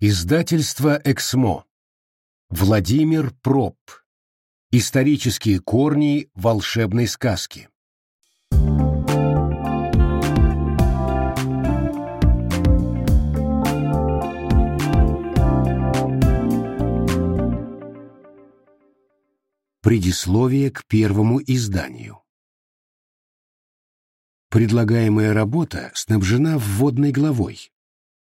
Издательство «Эксмо». Владимир Проб. Исторические корни волшебной сказки. Предисловие к первому изданию. Предлагаемая работа снабжена вводной главой,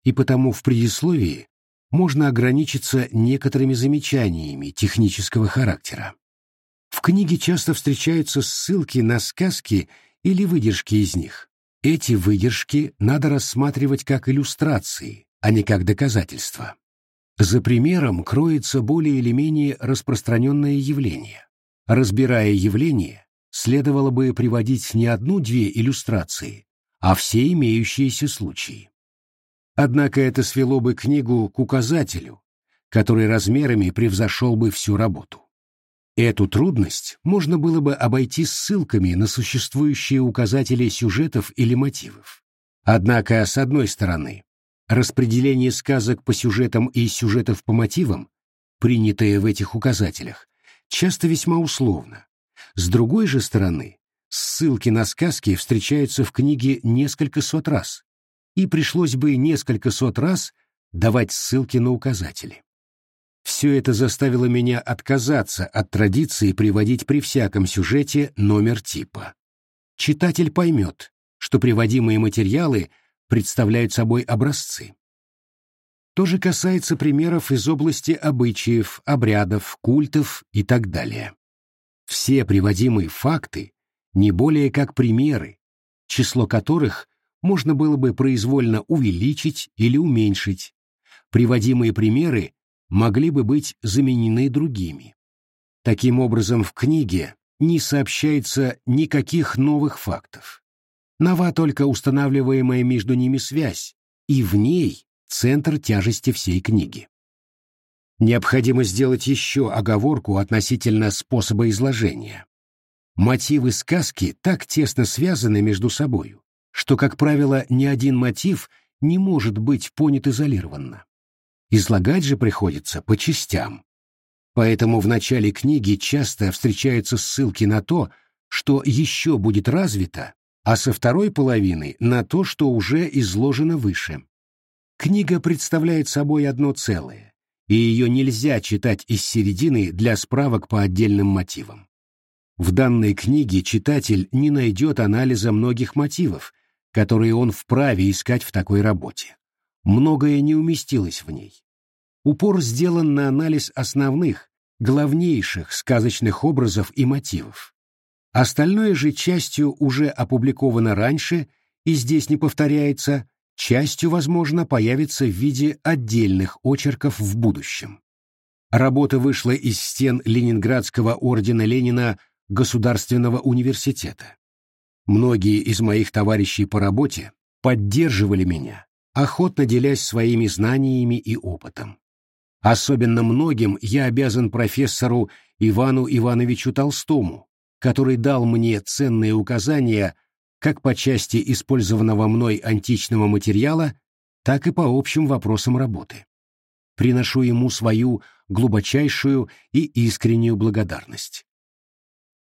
и потому в предисловии можно ограничиться некоторыми замечаниями технического характера. В книге часто встречаются ссылки на сказки или выдержки из них. Эти выдержки надо рассматривать как иллюстрации, а не как доказательства. За примером кроется более или менее распространенное явление. Разбирая явление, следовало бы приводить не одну-две иллюстрации, а все имеющиеся случаи. Однако это свело бы книгу к указателю, который размерами превзошел бы всю работу. Эту трудность можно было бы обойти ссылками на существующие указатели сюжетов или мотивов. Однако, с одной стороны, распределение сказок по сюжетам и сюжетов по мотивам, принятое в этих указателях, часто весьма условно. С другой же стороны, ссылки на сказки встречаются в книге несколько сот раз, и пришлось бы несколько сот раз давать ссылки на указатели. Все это заставило меня отказаться от традиции приводить при всяком сюжете номер типа. Читатель поймет, что приводимые материалы представляют собой образцы. То же касается примеров из области обычаев, обрядов, культов и так далее. Все приводимые факты не более как примеры, число которых можно было бы произвольно увеличить или уменьшить. Приводимые примеры могли бы быть заменены другими. Таким образом, в книге не сообщается никаких новых фактов. Нова только устанавливаемая между ними связь, и в ней центр тяжести всей книги. Необходимо сделать еще оговорку относительно способа изложения. Мотивы сказки так тесно связаны между собою, что, как правило, ни один мотив не может быть понят изолированно. Излагать же приходится по частям. Поэтому в начале книги часто встречаются ссылки на то, что еще будет развито, а со второй половины на то, что уже изложено выше. Книга представляет собой одно целое, и ее нельзя читать из середины для справок по отдельным мотивам. В данной книге читатель не найдет анализа многих мотивов, которые он вправе искать в такой работе. Многое не уместилось в ней. Упор сделан на анализ основных, главнейших сказочных образов и мотивов. Остальное же частью уже опубликовано раньше и здесь не повторяется, частью, возможно, появится в виде отдельных очерков в будущем. Работа вышла из стен Ленинградского ордена Ленина Государственного университета. Многие из моих товарищей по работе поддерживали меня, охотно делясь своими знаниями и опытом. Особенно многим я обязан профессору Ивану Ивановичу Толстому, который дал мне ценные указания как по части использованного мной античного материала, так и по общим вопросам работы. Приношу ему свою глубочайшую и искреннюю благодарность.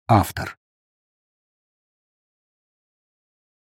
Автор.